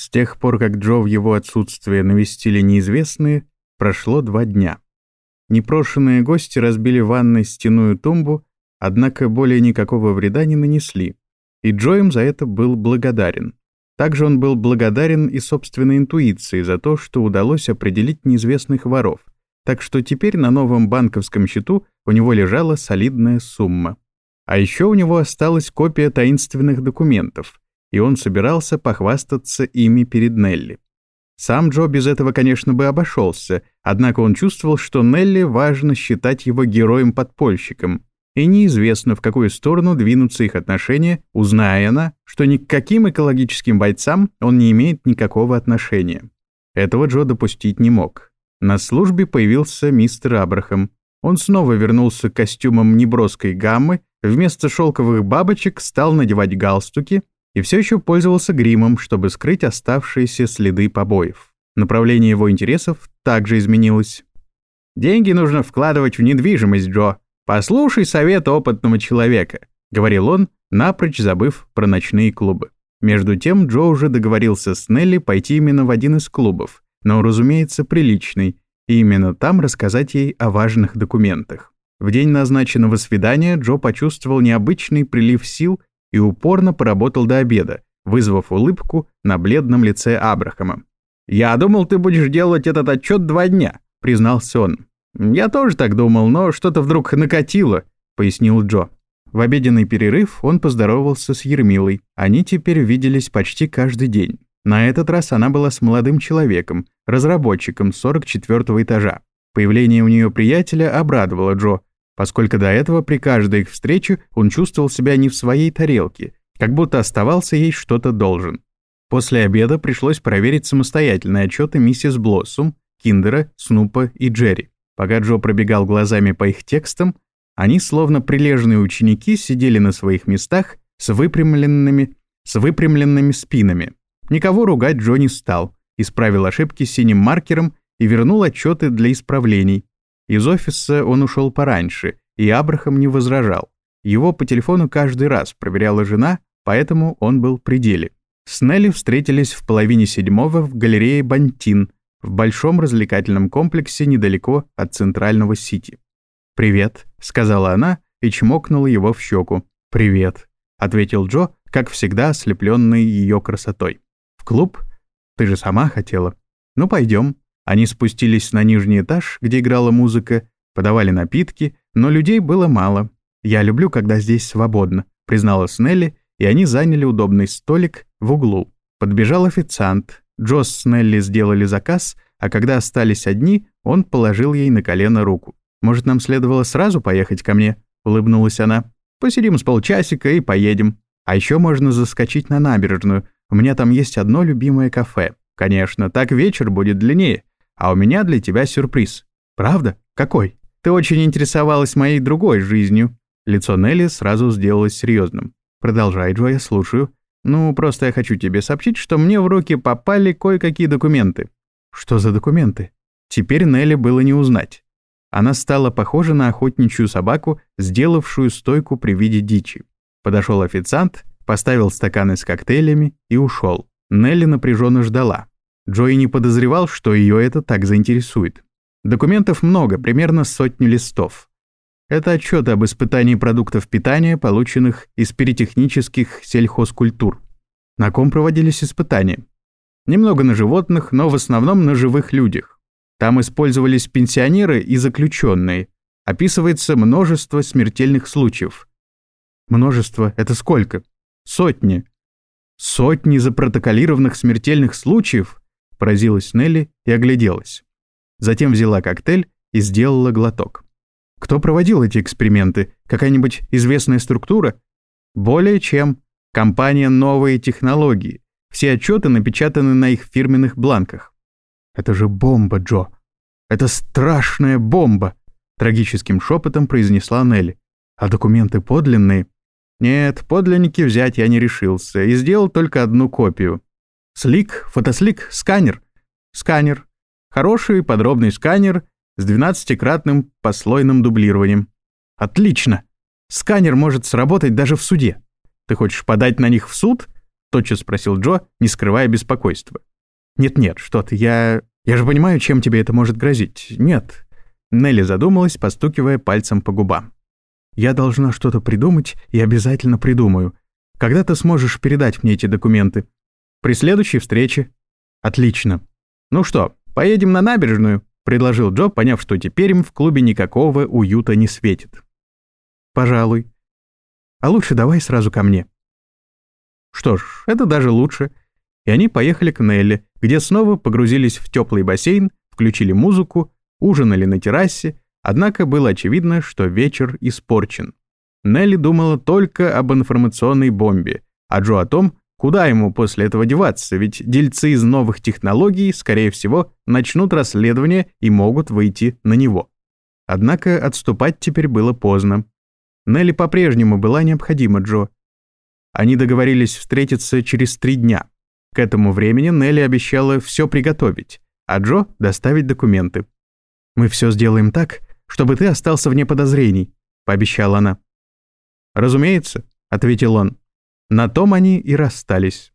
С тех пор, как Джо в его отсутствие навестили неизвестные, прошло два дня. Непрошенные гости разбили в ванной стеную тумбу, однако более никакого вреда не нанесли, и Джо им за это был благодарен. Также он был благодарен и собственной интуиции за то, что удалось определить неизвестных воров, так что теперь на новом банковском счету у него лежала солидная сумма. А еще у него осталась копия таинственных документов, и он собирался похвастаться ими перед Нелли. Сам Джо без этого, конечно, бы обошелся, однако он чувствовал, что Нелли важно считать его героем-подпольщиком, и неизвестно, в какую сторону двинутся их отношения, узная она, что ни к каким экологическим бойцам он не имеет никакого отношения. Этого Джо допустить не мог. На службе появился мистер Абрахам. Он снова вернулся к костюмам неброской гаммы, вместо шелковых бабочек стал надевать галстуки, и все еще пользовался гримом, чтобы скрыть оставшиеся следы побоев. Направление его интересов также изменилось. «Деньги нужно вкладывать в недвижимость, Джо. Послушай совет опытного человека», — говорил он, напрочь забыв про ночные клубы. Между тем Джо уже договорился с Нелли пойти именно в один из клубов, но, разумеется, приличный, и именно там рассказать ей о важных документах. В день назначенного свидания Джо почувствовал необычный прилив сил и упорно поработал до обеда, вызвав улыбку на бледном лице Абрахама. «Я думал, ты будешь делать этот отчет два дня», — признался он. «Я тоже так думал, но что-то вдруг накатило», — пояснил Джо. В обеденный перерыв он поздоровался с Ермилой. Они теперь виделись почти каждый день. На этот раз она была с молодым человеком, разработчиком 44 этажа. Появление у нее приятеля обрадовало Джо, поскольку до этого при каждой их встрече он чувствовал себя не в своей тарелке, как будто оставался ей что-то должен. После обеда пришлось проверить самостоятельные отчеты миссис Блоссум, Киндера, Снупа и Джерри. Пока Джо пробегал глазами по их текстам, они, словно прилежные ученики, сидели на своих местах с выпрямленными, с выпрямленными спинами. Никого ругать Джо не стал, исправил ошибки синим маркером и вернул отчеты для исправлений, из офиса он ушел пораньше, и Абрахам не возражал. Его по телефону каждый раз проверяла жена, поэтому он был при деле. С Нелли встретились в половине седьмого в галерее «Бантин», в большом развлекательном комплексе недалеко от центрального Сити. «Привет», — сказала она и чмокнула его в щеку. «Привет», — ответил Джо, как всегда ослепленный ее красотой. «В клуб? Ты же сама хотела. Ну, пойдем. Они спустились на нижний этаж, где играла музыка, подавали напитки, но людей было мало. «Я люблю, когда здесь свободно», — признала Снелли, и они заняли удобный столик в углу. Подбежал официант. Джо с Снелли сделали заказ, а когда остались одни, он положил ей на колено руку. «Может, нам следовало сразу поехать ко мне?» — улыбнулась она. «Посидим с полчасика и поедем. А еще можно заскочить на набережную. У меня там есть одно любимое кафе. Конечно, так вечер будет длиннее. А у меня для тебя сюрприз. Правда? Какой? Ты очень интересовалась моей другой жизнью. Лицо Нелли сразу сделалось серьезным. Продолжай, Джо, я слушаю. Ну, просто я хочу тебе сообщить, что мне в руки попали кое-какие документы. Что за документы? Теперь Нелли было не узнать. Она стала похожа на охотничью собаку, сделавшую стойку при виде дичи. Подошел официант, поставил стаканы с коктейлями и ушел. Нелли напряженно ждала. Джои не подозревал, что ее это так заинтересует. Документов много, примерно сотни листов. Это отчеты об испытании продуктов питания, полученных из перетехнических сельхозкультур. На ком проводились испытания? Немного на животных, но в основном на живых людях. Там использовались пенсионеры и заключенные. Описывается множество смертельных случаев. Множество — это сколько? Сотни. Сотни запротоколированных смертельных случаев? Поразилась Нелли и огляделась. Затем взяла коктейль и сделала глоток. Кто проводил эти эксперименты? Какая-нибудь известная структура? Более чем. Компания «Новые технологии». Все отчеты напечатаны на их фирменных бланках. «Это же бомба, Джо! Это страшная бомба!» Трагическим шепотом произнесла Нелли. «А документы подлинные?» «Нет, подлинники взять я не решился и сделал только одну копию. Слик, фотослик, сканер. Сканер. Хороший подробный сканер с 12-кратным послойным дублированием. Отлично. Сканер может сработать даже в суде. Ты хочешь подать на них в суд? — тотчас спросил Джо, не скрывая беспокойства. «Нет-нет, что ты, я... Я же понимаю, чем тебе это может грозить. Нет». Нелли задумалась, постукивая пальцем по губам. «Я должна что-то придумать и обязательно придумаю. Когда ты сможешь передать мне эти документы?» «При следующей встрече». «Отлично. Ну что, поедем на набережную?» — предложил Джо, поняв, что теперь им в клубе никакого уюта не светит. «Пожалуй. А лучше давай сразу ко мне». Что ж, это даже лучше. И они поехали к Нелли, где снова погрузились в теплый бассейн, включили музыку, ужинали на террасе, однако было очевидно, что вечер испорчен. Нелли думала только об информационной бомбе, а Джо о том, куда ему после этого деваться, ведь дельцы из новых технологий, скорее всего, начнут расследование и могут выйти на него. Однако отступать теперь было поздно. Нелли по-прежнему была необходима Джо, они договорились встретиться через три дня. К этому времени Нелли обещала все приготовить, а Джо — доставить документы. «Мы все сделаем так, чтобы ты остался вне подозрений», — пообещала она. «Разумеется», — ответил он. На том они и расстались.